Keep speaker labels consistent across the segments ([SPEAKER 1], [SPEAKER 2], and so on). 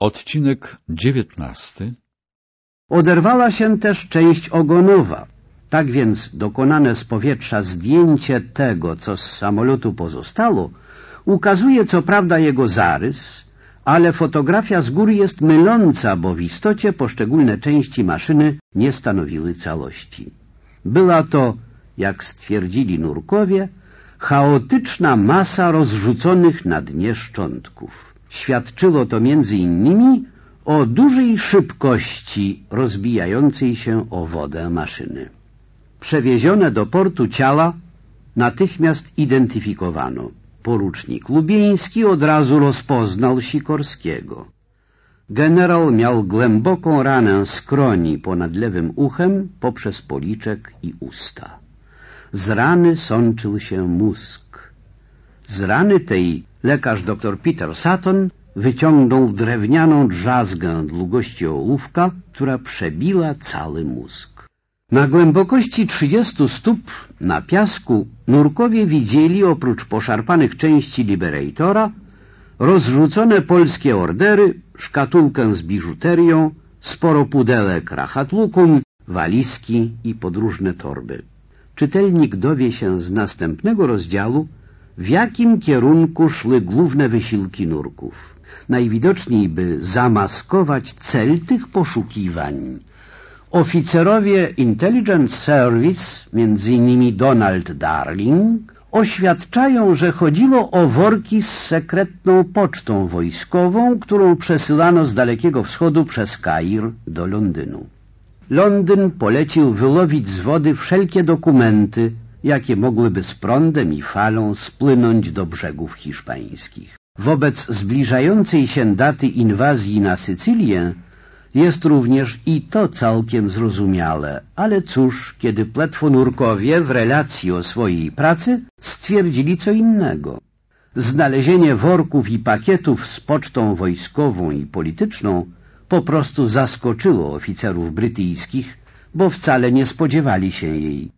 [SPEAKER 1] Odcinek dziewiętnasty
[SPEAKER 2] Oderwała się też część ogonowa. Tak więc dokonane z powietrza zdjęcie tego, co z samolotu pozostało, ukazuje co prawda jego zarys, ale fotografia z góry jest myląca, bo w istocie poszczególne części maszyny nie stanowiły całości. Była to, jak stwierdzili nurkowie, chaotyczna masa rozrzuconych na dnie szczątków. Świadczyło to między innymi o dużej szybkości rozbijającej się o wodę maszyny. Przewiezione do portu ciała natychmiast identyfikowano. Porucznik Lubieński od razu rozpoznał Sikorskiego. Generał miał głęboką ranę skroni ponad lewym uchem poprzez policzek i usta. Z rany sączył się mózg. Z rany tej lekarz dr Peter Sutton wyciągnął drewnianą drzazgę długości ołówka, która przebiła cały mózg. Na głębokości 30 stóp na piasku nurkowie widzieli oprócz poszarpanych części Liberatora rozrzucone polskie ordery, szkatułkę z biżuterią, sporo pudelek rachatlukum, walizki i podróżne torby. Czytelnik dowie się z następnego rozdziału, w jakim kierunku szły główne wysiłki nurków. Najwidoczniej, by zamaskować cel tych poszukiwań. Oficerowie Intelligence Service, między innymi Donald Darling, oświadczają, że chodziło o worki z sekretną pocztą wojskową, którą przesyłano z Dalekiego Wschodu przez Kair do Londynu. Londyn polecił wyłowić z wody wszelkie dokumenty, jakie mogłyby z prądem i falą spłynąć do brzegów hiszpańskich. Wobec zbliżającej się daty inwazji na Sycylię jest również i to całkiem zrozumiałe, ale cóż, kiedy pletwonurkowie w relacji o swojej pracy stwierdzili co innego. Znalezienie worków i pakietów z pocztą wojskową i polityczną po prostu zaskoczyło oficerów brytyjskich, bo wcale nie spodziewali się jej.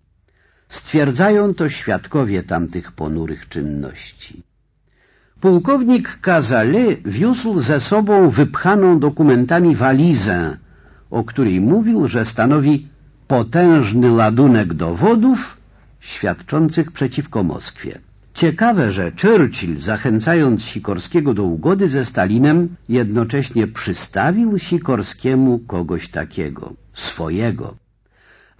[SPEAKER 2] Stwierdzają to świadkowie tamtych ponurych czynności. Pułkownik Kazale wiózł ze sobą wypchaną dokumentami walizę, o której mówił, że stanowi potężny ładunek dowodów świadczących przeciwko Moskwie. Ciekawe, że Churchill, zachęcając Sikorskiego do ugody ze Stalinem, jednocześnie przystawił Sikorskiemu kogoś takiego, swojego.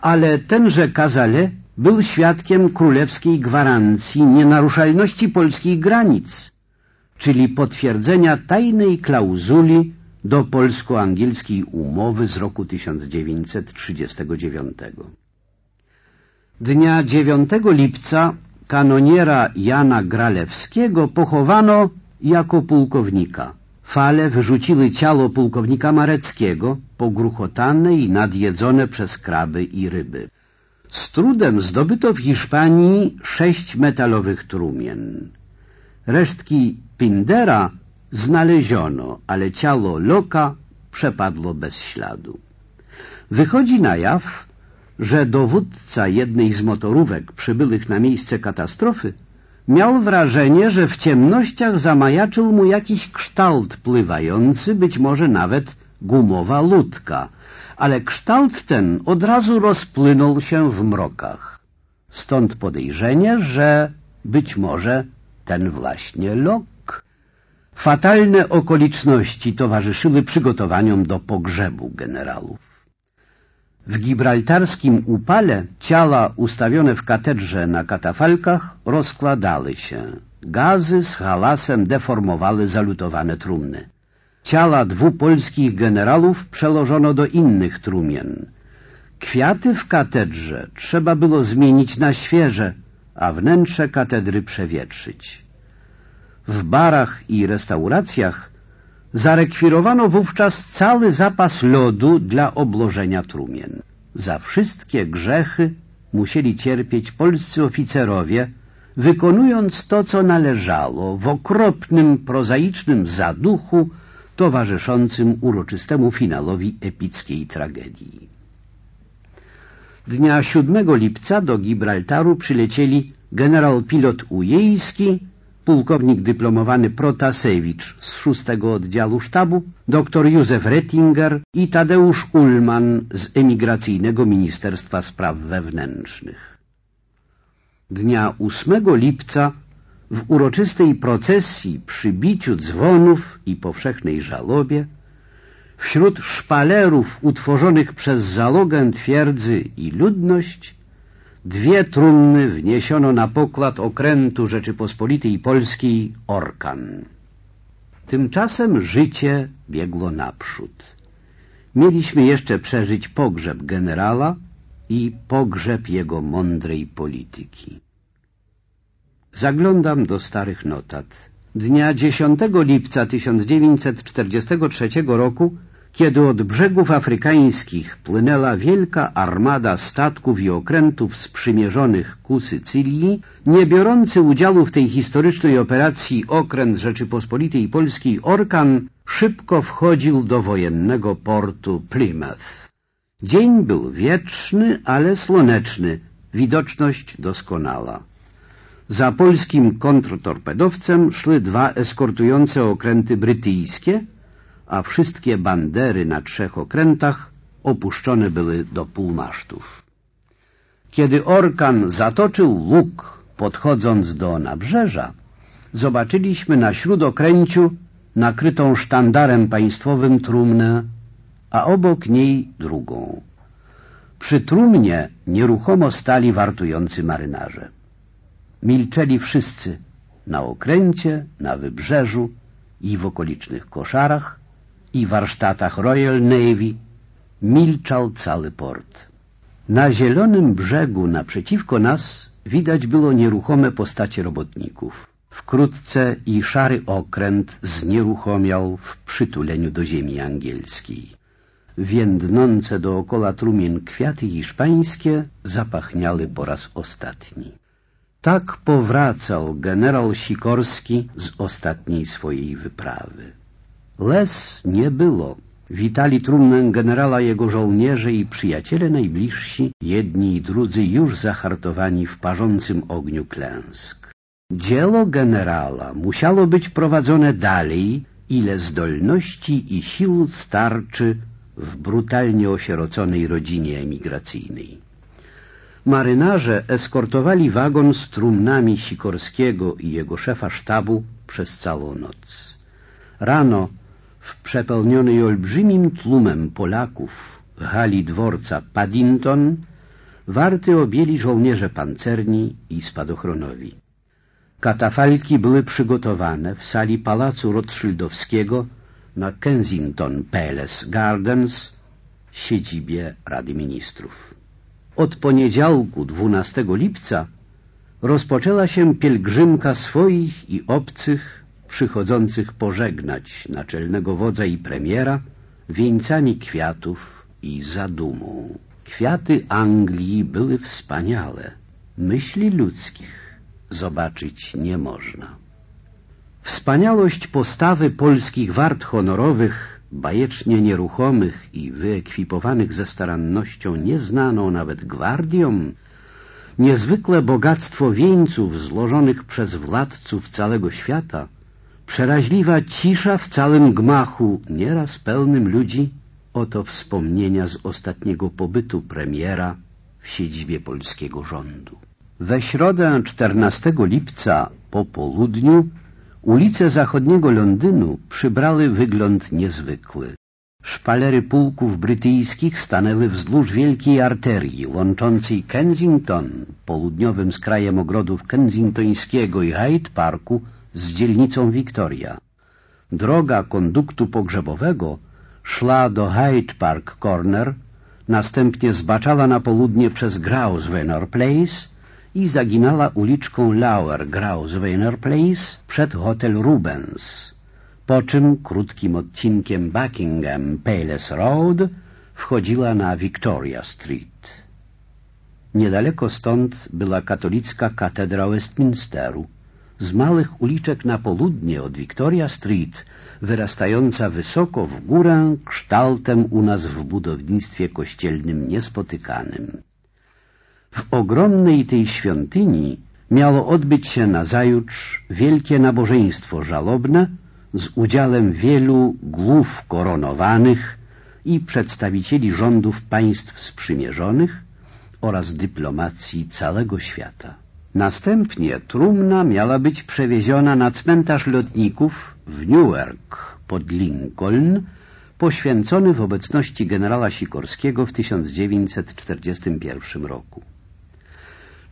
[SPEAKER 2] Ale tenże Kazale był świadkiem królewskiej gwarancji nienaruszalności polskich granic, czyli potwierdzenia tajnej klauzuli do polsko-angielskiej umowy z roku 1939. Dnia 9 lipca kanoniera Jana Gralewskiego pochowano jako pułkownika. Fale wyrzuciły ciało pułkownika Mareckiego, pogruchotane i nadjedzone przez kraby i ryby. Z trudem zdobyto w Hiszpanii sześć metalowych trumien. Resztki Pindera znaleziono, ale ciało Loka przepadło bez śladu. Wychodzi na jaw, że dowódca jednej z motorówek przybyłych na miejsce katastrofy miał wrażenie, że w ciemnościach zamajaczył mu jakiś kształt pływający, być może nawet gumowa łódka, ale kształt ten od razu rozpłynął się w mrokach. Stąd podejrzenie, że być może ten właśnie lok. Fatalne okoliczności towarzyszyły przygotowaniom do pogrzebu generałów. W gibraltarskim upale ciała ustawione w katedrze na katafalkach rozkładały się. Gazy z halasem deformowały zalutowane trumny. Ciała dwóch polskich generałów przełożono do innych trumien. Kwiaty w katedrze trzeba było zmienić na świeże, a wnętrze katedry przewietrzyć. W barach i restauracjach zarekwirowano wówczas cały zapas lodu dla obłożenia trumien. Za wszystkie grzechy musieli cierpieć polscy oficerowie, wykonując to, co należało w okropnym, prozaicznym zaduchu towarzyszącym uroczystemu finalowi epickiej tragedii. Dnia 7 lipca do Gibraltaru przylecieli generał pilot Ujejski, pułkownik dyplomowany Protasewicz z szóstego oddziału sztabu, dr Józef Rettinger i Tadeusz Ullman z emigracyjnego Ministerstwa Spraw Wewnętrznych. Dnia 8 lipca w uroczystej procesji przy biciu dzwonów i powszechnej żalobie wśród szpalerów utworzonych przez zalogę twierdzy i ludność dwie trumny wniesiono na pokład okrętu Rzeczypospolitej Polskiej Orkan. Tymczasem życie biegło naprzód. Mieliśmy jeszcze przeżyć pogrzeb generała i pogrzeb jego mądrej polityki. Zaglądam do starych notat. Dnia 10 lipca 1943 roku kiedy od brzegów afrykańskich płynęła wielka armada statków i okrętów sprzymierzonych ku Sycylii, nie biorący udziału w tej historycznej operacji okręt Rzeczypospolitej Polskiej Orkan szybko wchodził do wojennego portu Plymouth. Dzień był wieczny, ale słoneczny, widoczność doskonała. Za polskim kontrtorpedowcem szły dwa eskortujące okręty brytyjskie, a wszystkie bandery na trzech okrętach opuszczone były do półmasztów. Kiedy orkan zatoczył łuk, podchodząc do nabrzeża, zobaczyliśmy na śródokręciu nakrytą sztandarem państwowym trumnę, a obok niej drugą. Przy trumnie nieruchomo stali wartujący marynarze. Milczeli wszyscy na okręcie, na wybrzeżu i w okolicznych koszarach, i warsztatach Royal Navy milczał cały port. Na zielonym brzegu naprzeciwko nas widać było nieruchome postacie robotników. Wkrótce i szary okręt znieruchomiał w przytuleniu do ziemi angielskiej. Więdnące dookoła trumien kwiaty hiszpańskie zapachniały po raz ostatni. Tak powracał generał Sikorski z ostatniej swojej wyprawy. Les nie było. Witali trumnę generała jego żołnierze i przyjaciele najbliżsi, jedni i drudzy już zahartowani w parzącym ogniu klęsk. Dzieło generała musiało być prowadzone dalej, ile zdolności i sił starczy w brutalnie osieroconej rodzinie emigracyjnej. Marynarze eskortowali wagon z trumnami Sikorskiego i jego szefa sztabu przez całą noc. Rano w przepełnionej olbrzymim tłumem Polaków hali dworca Paddington warty objęli żołnierze pancerni i spadochronowi. Katafalki były przygotowane w sali Pałacu Rothschildowskiego na Kensington Palace Gardens, siedzibie Rady Ministrów. Od poniedziałku 12 lipca rozpoczęła się pielgrzymka swoich i obcych przychodzących pożegnać naczelnego wodza i premiera wieńcami kwiatów i zadumą. Kwiaty Anglii były wspaniale. Myśli ludzkich zobaczyć nie można. Wspaniałość postawy polskich wart honorowych, bajecznie nieruchomych i wyekwipowanych ze starannością nieznaną nawet gwardiom, niezwykle bogactwo wieńców złożonych przez władców całego świata – Przeraźliwa cisza w całym gmachu, nieraz pełnym ludzi, oto wspomnienia z ostatniego pobytu premiera w siedzibie polskiego rządu. We środę 14 lipca po południu ulice zachodniego Londynu przybrały wygląd niezwykły. Szpalery pułków brytyjskich stanęły wzdłuż wielkiej arterii łączącej Kensington, południowym skrajem ogrodów kensingtońskiego i Hyde Parku, z dzielnicą Victoria. Droga konduktu pogrzebowego szła do Hyde Park Corner, następnie zbaczała na południe przez Grosvenor Place i zaginała uliczką Lower Grosvenor Place przed hotel Rubens, po czym krótkim odcinkiem Buckingham Palace Road wchodziła na Victoria Street. Niedaleko stąd była katolicka katedra Westminsteru z małych uliczek na południe od Victoria Street, wyrastająca wysoko w górę, kształtem u nas w budownictwie kościelnym niespotykanym. W ogromnej tej świątyni miało odbyć się nazajutrz wielkie nabożeństwo żalobne z udziałem wielu głów koronowanych i przedstawicieli rządów państw sprzymierzonych oraz dyplomacji całego świata. Następnie trumna miała być przewieziona na cmentarz lotników w Newark pod Lincoln, poświęcony w obecności generała Sikorskiego w 1941 roku.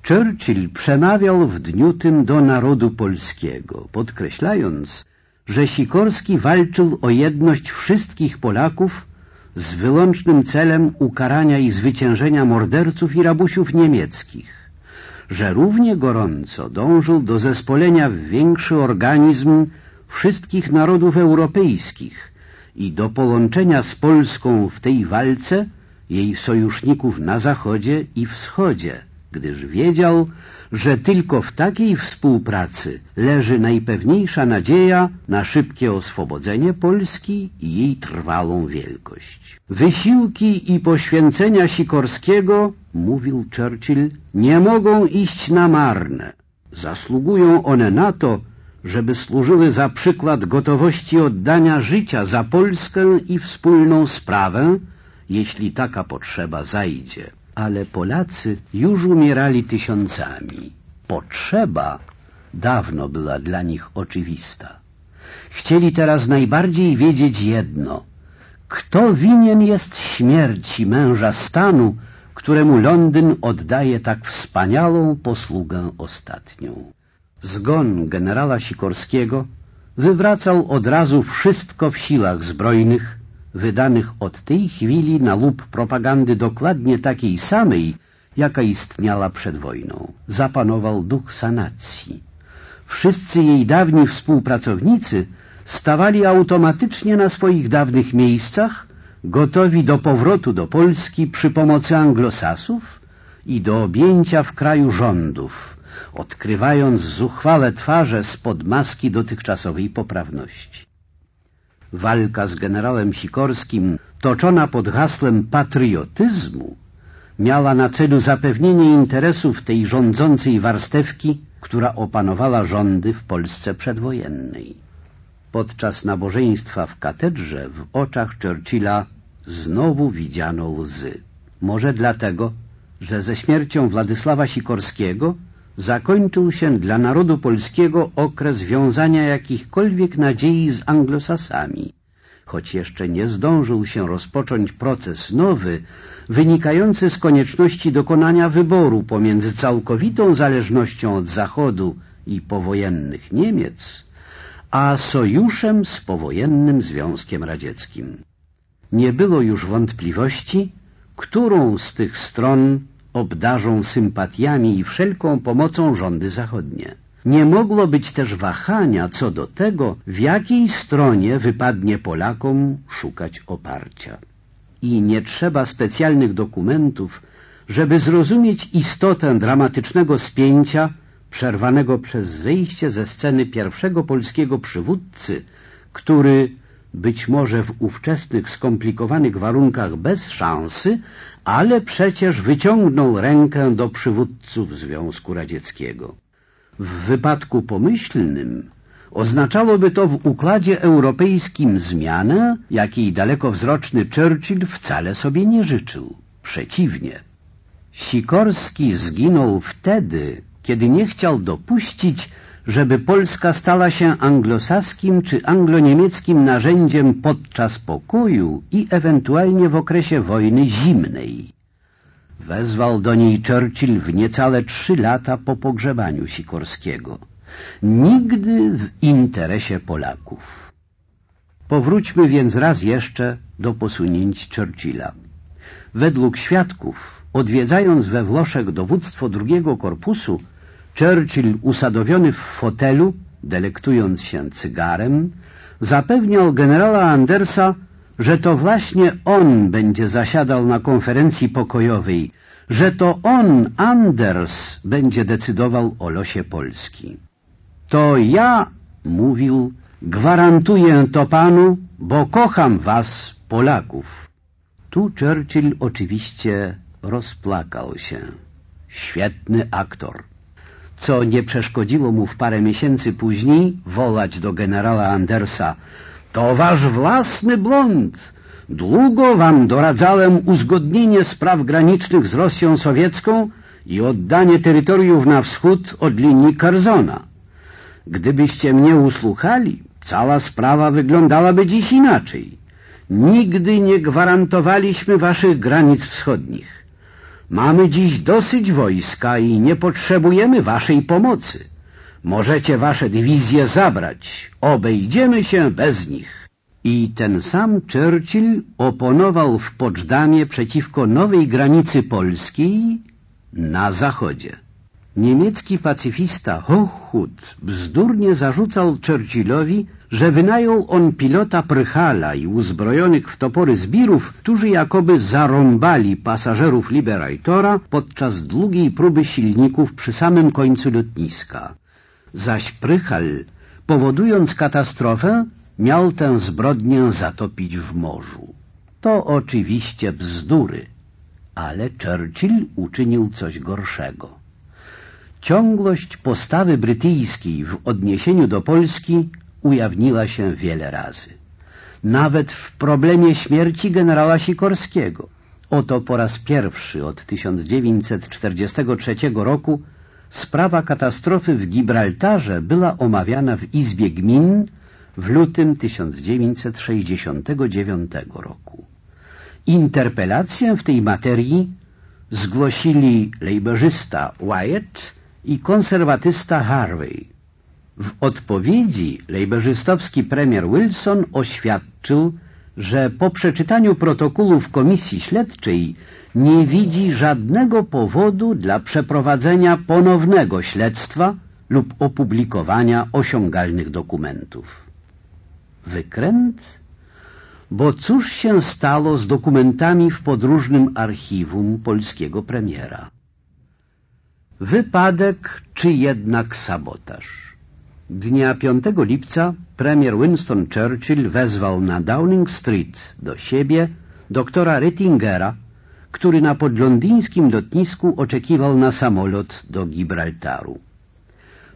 [SPEAKER 2] Churchill przemawiał w dniu tym do narodu polskiego, podkreślając, że Sikorski walczył o jedność wszystkich Polaków z wyłącznym celem ukarania i zwyciężenia morderców i rabusiów niemieckich, że równie gorąco dążył do zespolenia w większy organizm wszystkich narodów europejskich i do połączenia z Polską w tej walce jej sojuszników na zachodzie i wschodzie, gdyż wiedział, że tylko w takiej współpracy leży najpewniejsza nadzieja na szybkie oswobodzenie Polski i jej trwałą wielkość. Wysiłki i poświęcenia Sikorskiego, mówił Churchill, nie mogą iść na marne. Zasługują one na to, żeby służyły za przykład gotowości oddania życia za Polskę i wspólną sprawę, jeśli taka potrzeba zajdzie. Ale Polacy już umierali tysiącami. Potrzeba dawno była dla nich oczywista. Chcieli teraz najbardziej wiedzieć jedno. Kto winien jest śmierci męża stanu, któremu Londyn oddaje tak wspaniałą posługę ostatnią? Zgon generała Sikorskiego wywracał od razu wszystko w siłach zbrojnych, wydanych od tej chwili na lub propagandy dokładnie takiej samej, jaka istniała przed wojną. Zapanował duch sanacji. Wszyscy jej dawni współpracownicy stawali automatycznie na swoich dawnych miejscach, gotowi do powrotu do Polski przy pomocy anglosasów i do objęcia w kraju rządów, odkrywając zuchwale twarze spod maski dotychczasowej poprawności. Walka z generałem Sikorskim, toczona pod hasłem patriotyzmu, miała na celu zapewnienie interesów tej rządzącej warstewki, która opanowała rządy w Polsce przedwojennej. Podczas nabożeństwa w katedrze w oczach Churchilla znowu widziano łzy. Może dlatego, że ze śmiercią Władysława Sikorskiego zakończył się dla narodu polskiego okres wiązania jakichkolwiek nadziei z anglosasami, choć jeszcze nie zdążył się rozpocząć proces nowy, wynikający z konieczności dokonania wyboru pomiędzy całkowitą zależnością od Zachodu i powojennych Niemiec, a sojuszem z powojennym Związkiem Radzieckim. Nie było już wątpliwości, którą z tych stron obdarzą sympatiami i wszelką pomocą rządy zachodnie. Nie mogło być też wahania co do tego, w jakiej stronie wypadnie Polakom szukać oparcia. I nie trzeba specjalnych dokumentów, żeby zrozumieć istotę dramatycznego spięcia przerwanego przez zejście ze sceny pierwszego polskiego przywódcy, który być może w ówczesnych skomplikowanych warunkach bez szansy, ale przecież wyciągnął rękę do przywódców Związku Radzieckiego. W wypadku pomyślnym oznaczałoby to w układzie europejskim zmianę, jakiej dalekowzroczny Churchill wcale sobie nie życzył. Przeciwnie. Sikorski zginął wtedy, kiedy nie chciał dopuścić, żeby Polska stała się anglosaskim czy angloniemieckim narzędziem podczas pokoju i ewentualnie w okresie wojny zimnej. Wezwał do niej Churchill w niecałe trzy lata po pogrzebaniu Sikorskiego. Nigdy w interesie Polaków. Powróćmy więc raz jeszcze do posunięć Churchilla. Według świadków, odwiedzając we Włoszech dowództwo drugiego korpusu, Churchill usadowiony w fotelu, delektując się cygarem, zapewniał generała Andersa, że to właśnie on będzie zasiadał na konferencji pokojowej, że to on, Anders, będzie decydował o losie Polski. To ja, mówił, gwarantuję to panu, bo kocham was, Polaków. Tu Churchill oczywiście rozplakał się. Świetny aktor. Co nie przeszkodziło mu w parę miesięcy później wolać do generała Andersa to wasz własny błąd. Długo wam doradzałem uzgodnienie spraw granicznych z Rosją sowiecką i oddanie terytoriów na wschód od linii Karzona. Gdybyście mnie usłuchali, cała sprawa wyglądałaby dziś inaczej. Nigdy nie gwarantowaliśmy waszych granic wschodnich. Mamy dziś dosyć wojska i nie potrzebujemy waszej pomocy. Możecie wasze dywizje zabrać, obejdziemy się bez nich. I ten sam Churchill oponował w Poczdamie przeciwko nowej granicy polskiej na zachodzie. Niemiecki pacyfista Hochhut bzdurnie zarzucał Churchillowi, że wynajął on pilota Prychala i uzbrojonych w topory zbirów, którzy jakoby zarąbali pasażerów Liberatora podczas długiej próby silników przy samym końcu lotniska. Zaś Prychal, powodując katastrofę, miał tę zbrodnię zatopić w morzu. To oczywiście bzdury, ale Churchill uczynił coś gorszego. Ciągłość postawy brytyjskiej w odniesieniu do Polski ujawniła się wiele razy. Nawet w problemie śmierci generała Sikorskiego. Oto po raz pierwszy od 1943 roku sprawa katastrofy w Gibraltarze była omawiana w Izbie Gmin w lutym 1969 roku. Interpelację w tej materii zgłosili lejborzysta Wyatt i konserwatysta Harvey. W odpowiedzi lejberzystowski premier Wilson oświadczył, że po przeczytaniu protokołów komisji śledczej nie widzi żadnego powodu dla przeprowadzenia ponownego śledztwa lub opublikowania osiągalnych dokumentów. Wykręt? Bo cóż się stało z dokumentami w podróżnym archiwum polskiego premiera? Wypadek czy jednak sabotaż? Dnia 5 lipca premier Winston Churchill wezwał na Downing Street do siebie doktora Rettingera, który na podlondyńskim lotnisku oczekiwał na samolot do Gibraltaru.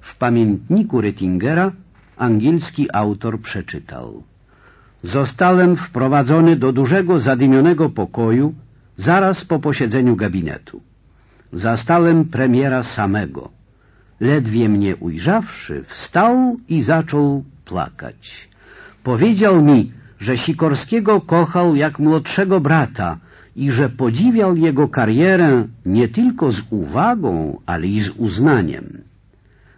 [SPEAKER 2] W pamiętniku Rettingera angielski autor przeczytał Zostałem wprowadzony do dużego zadymionego pokoju zaraz po posiedzeniu gabinetu. Zastałem premiera samego. Ledwie mnie ujrzawszy, wstał i zaczął plakać. Powiedział mi, że Sikorskiego kochał jak młodszego brata i że podziwiał jego karierę nie tylko z uwagą, ale i z uznaniem.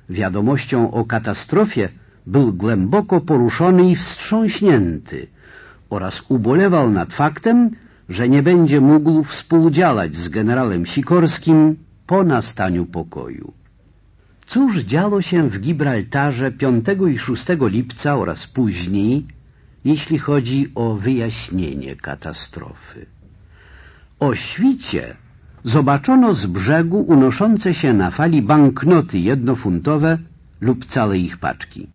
[SPEAKER 2] Wiadomością o katastrofie był głęboko poruszony i wstrząśnięty oraz ubolewał nad faktem, że nie będzie mógł współdziałać z generałem Sikorskim po nastaniu pokoju. Cóż działo się w Gibraltarze 5 i 6 lipca oraz później, jeśli chodzi o wyjaśnienie katastrofy? O świcie zobaczono z brzegu unoszące się na fali banknoty jednofuntowe lub całe ich paczki.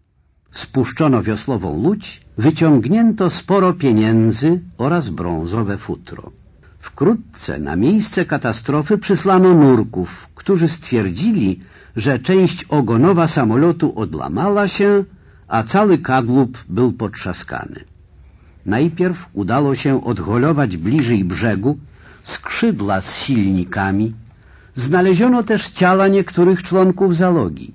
[SPEAKER 2] Spuszczono wiosłową łódź, wyciągnięto sporo pieniędzy oraz brązowe futro. Wkrótce na miejsce katastrofy przysłano nurków, którzy stwierdzili, że część ogonowa samolotu odlamała się, a cały kadłub był potrzaskany. Najpierw udało się odholować bliżej brzegu skrzydła z silnikami. Znaleziono też ciała niektórych członków załogi.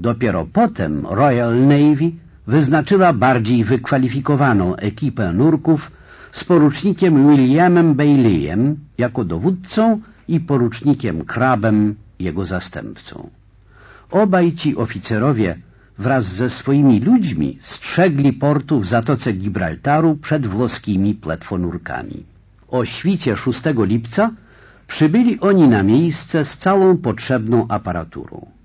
[SPEAKER 2] Dopiero potem Royal Navy wyznaczyła bardziej wykwalifikowaną ekipę nurków z porucznikiem Williamem Baileyem jako dowódcą i porucznikiem Krabem jego zastępcą. Obaj ci oficerowie wraz ze swoimi ludźmi strzegli portu w Zatoce Gibraltaru przed włoskimi pletwonurkami. O świcie 6 lipca przybyli oni na miejsce z całą potrzebną aparaturą.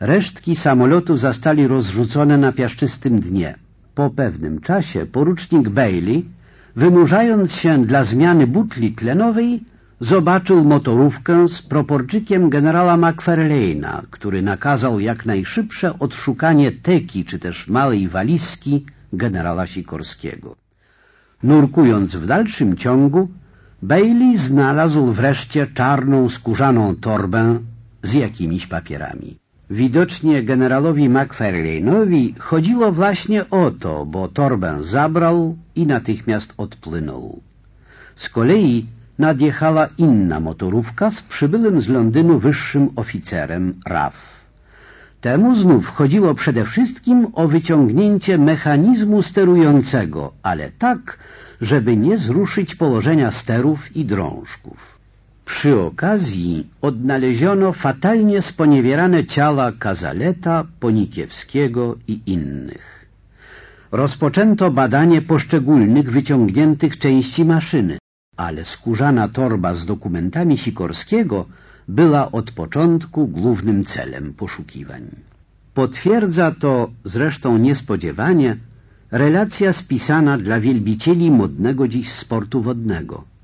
[SPEAKER 2] Resztki samolotu zastali rozrzucone na piaszczystym dnie. Po pewnym czasie porucznik Bailey, wynurzając się dla zmiany butli tlenowej, zobaczył motorówkę z proporczykiem generała McFarlane'a, który nakazał jak najszybsze odszukanie teki czy też małej walizki generała Sikorskiego. Nurkując w dalszym ciągu, Bailey znalazł wreszcie czarną skórzaną torbę z jakimiś papierami. Widocznie generalowi McFarlane'owi chodziło właśnie o to, bo torbę zabrał i natychmiast odpłynął. Z kolei nadjechała inna motorówka z przybyłym z Londynu wyższym oficerem RAF. Temu znów chodziło przede wszystkim o wyciągnięcie mechanizmu sterującego, ale tak, żeby nie zruszyć położenia sterów i drążków. Przy okazji odnaleziono fatalnie sponiewierane ciała Kazaleta, Ponikiewskiego i innych. Rozpoczęto badanie poszczególnych wyciągniętych części maszyny, ale skórzana torba z dokumentami Sikorskiego była od początku głównym celem poszukiwań. Potwierdza to zresztą niespodziewanie relacja spisana dla wielbicieli modnego dziś sportu wodnego.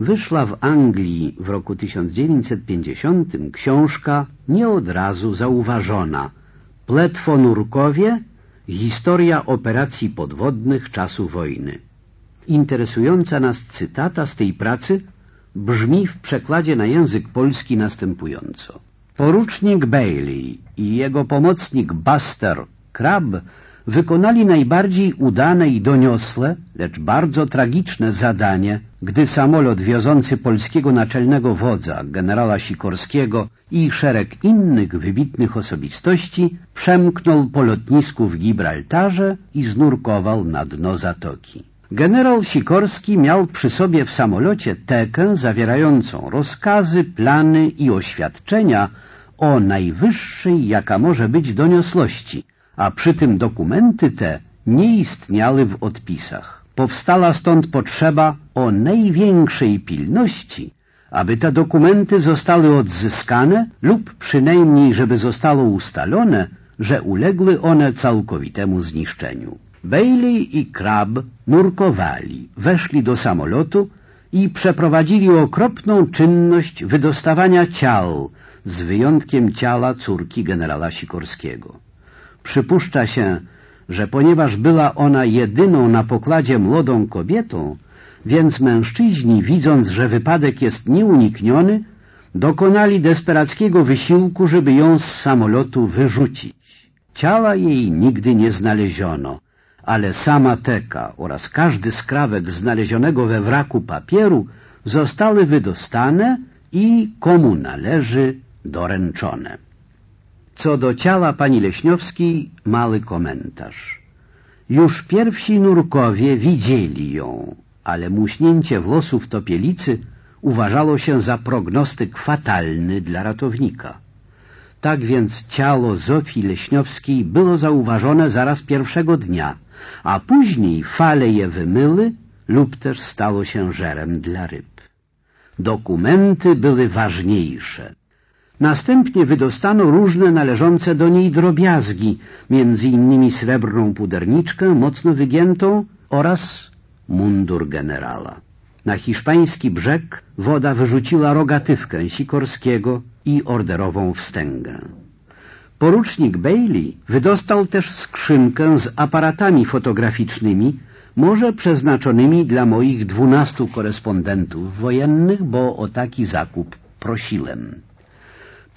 [SPEAKER 2] Wyszła w Anglii w roku 1950 książka nie od razu zauważona Pletwonurkowie Historia operacji podwodnych czasu wojny. Interesująca nas cytata z tej pracy brzmi w przekładzie na język polski następująco. Porucznik Bailey i jego pomocnik Buster Crab wykonali najbardziej udane i doniosłe, lecz bardzo tragiczne zadanie, gdy samolot wiozący polskiego naczelnego wodza, generała Sikorskiego i szereg innych wybitnych osobistości przemknął po lotnisku w Gibraltarze i znurkował na dno zatoki. Generał Sikorski miał przy sobie w samolocie tekę zawierającą rozkazy, plany i oświadczenia o najwyższej, jaka może być doniosłości, a przy tym dokumenty te nie istniały w odpisach. Powstała stąd potrzeba o największej pilności, aby te dokumenty zostały odzyskane lub przynajmniej, żeby zostało ustalone, że uległy one całkowitemu zniszczeniu. Bailey i Crab nurkowali, weszli do samolotu i przeprowadzili okropną czynność wydostawania ciał, z wyjątkiem ciała córki generała Sikorskiego. Przypuszcza się, że ponieważ była ona jedyną na pokładzie młodą kobietą, więc mężczyźni, widząc, że wypadek jest nieunikniony, dokonali desperackiego wysiłku, żeby ją z samolotu wyrzucić. Ciała jej nigdy nie znaleziono, ale sama teka oraz każdy skrawek znalezionego we wraku papieru zostały wydostane i komu należy doręczone. Co do ciała pani Leśniowskiej, mały komentarz. Już pierwsi nurkowie widzieli ją, ale muśnięcie włosów topielicy uważało się za prognostyk fatalny dla ratownika. Tak więc ciało Zofii Leśniowskiej było zauważone zaraz pierwszego dnia, a później fale je wymyły lub też stało się żerem dla ryb. Dokumenty były ważniejsze. Następnie wydostano różne należące do niej drobiazgi, między innymi srebrną puderniczkę mocno wygiętą oraz mundur generala. Na hiszpański brzeg woda wyrzuciła rogatywkę Sikorskiego i orderową wstęgę. Porucznik Bailey wydostał też skrzynkę z aparatami fotograficznymi, może przeznaczonymi dla moich dwunastu korespondentów wojennych, bo o taki zakup prosiłem.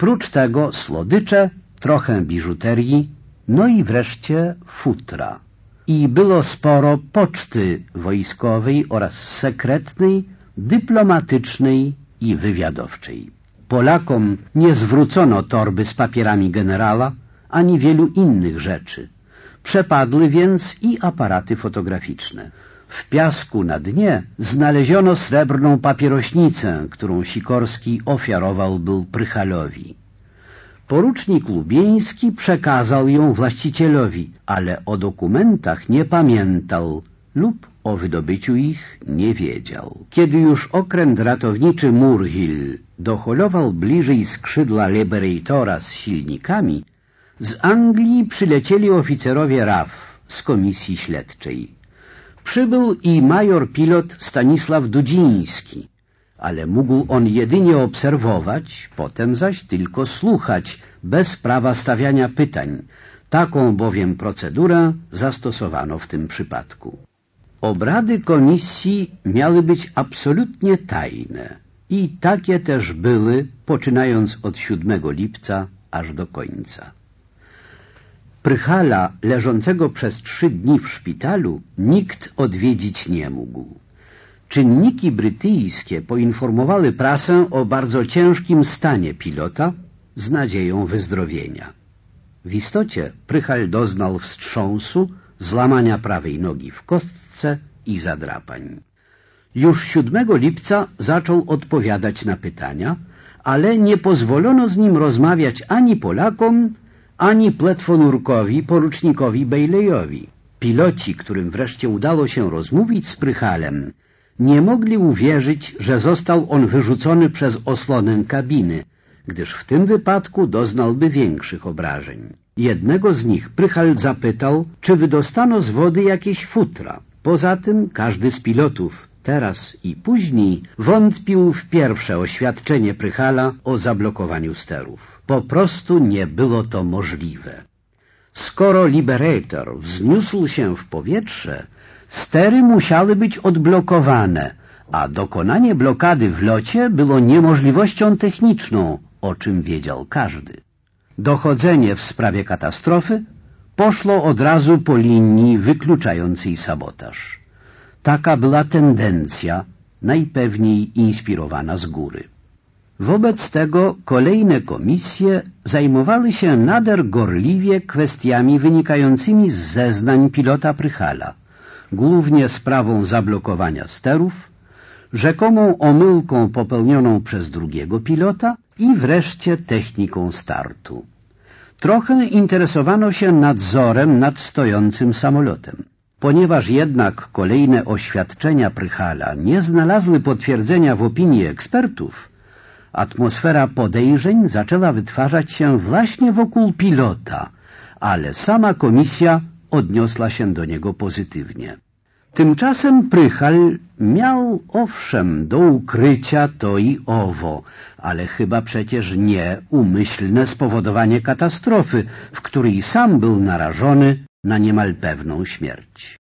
[SPEAKER 2] Prócz tego słodycze, trochę biżuterii, no i wreszcie futra. I było sporo poczty wojskowej oraz sekretnej, dyplomatycznej i wywiadowczej. Polakom nie zwrócono torby z papierami generała, ani wielu innych rzeczy. Przepadły więc i aparaty fotograficzne. W piasku na dnie znaleziono srebrną papierośnicę, którą Sikorski ofiarował był Prychalowi. Porucznik Lubieński przekazał ją właścicielowi, ale o dokumentach nie pamiętał lub o wydobyciu ich nie wiedział. Kiedy już okręt ratowniczy Murhill doholował bliżej skrzydła Liberatora z silnikami, z Anglii przylecieli oficerowie RAF z komisji śledczej. Przybył i major pilot Stanisław Dudziński, ale mógł on jedynie obserwować, potem zaś tylko słuchać, bez prawa stawiania pytań. Taką bowiem procedurę zastosowano w tym przypadku. Obrady komisji miały być absolutnie tajne i takie też były, poczynając od 7 lipca aż do końca. Prychala, leżącego przez trzy dni w szpitalu, nikt odwiedzić nie mógł. Czynniki brytyjskie poinformowały prasę o bardzo ciężkim stanie pilota z nadzieją wyzdrowienia. W istocie Prychal doznał wstrząsu, złamania prawej nogi w kostce i zadrapań. Już 7 lipca zaczął odpowiadać na pytania, ale nie pozwolono z nim rozmawiać ani Polakom, ani pletwonurkowi, porucznikowi Bejlejowi. Piloci, którym wreszcie udało się rozmówić z Prychalem, nie mogli uwierzyć, że został on wyrzucony przez osłonę kabiny, gdyż w tym wypadku doznałby większych obrażeń. Jednego z nich Prychal zapytał, czy wydostano z wody jakieś futra. Poza tym każdy z pilotów, teraz i później, wątpił w pierwsze oświadczenie Prychala o zablokowaniu sterów. Po prostu nie było to możliwe. Skoro Liberator wzniósł się w powietrze, stery musiały być odblokowane, a dokonanie blokady w locie było niemożliwością techniczną, o czym wiedział każdy. Dochodzenie w sprawie katastrofy poszło od razu po linii wykluczającej sabotaż. Taka była tendencja, najpewniej inspirowana z góry. Wobec tego kolejne komisje zajmowały się nader gorliwie kwestiami wynikającymi z zeznań pilota Prychala, głównie sprawą zablokowania sterów, rzekomą omyłką popełnioną przez drugiego pilota i wreszcie techniką startu. Trochę interesowano się nadzorem nad stojącym samolotem. Ponieważ jednak kolejne oświadczenia Prychala nie znalazły potwierdzenia w opinii ekspertów, atmosfera podejrzeń zaczęła wytwarzać się właśnie wokół pilota, ale sama komisja odniosła się do niego pozytywnie. Tymczasem Prychal miał owszem do ukrycia to i owo, ale chyba przecież nie umyślne spowodowanie katastrofy, w której sam był narażony na niemal pewną śmierć.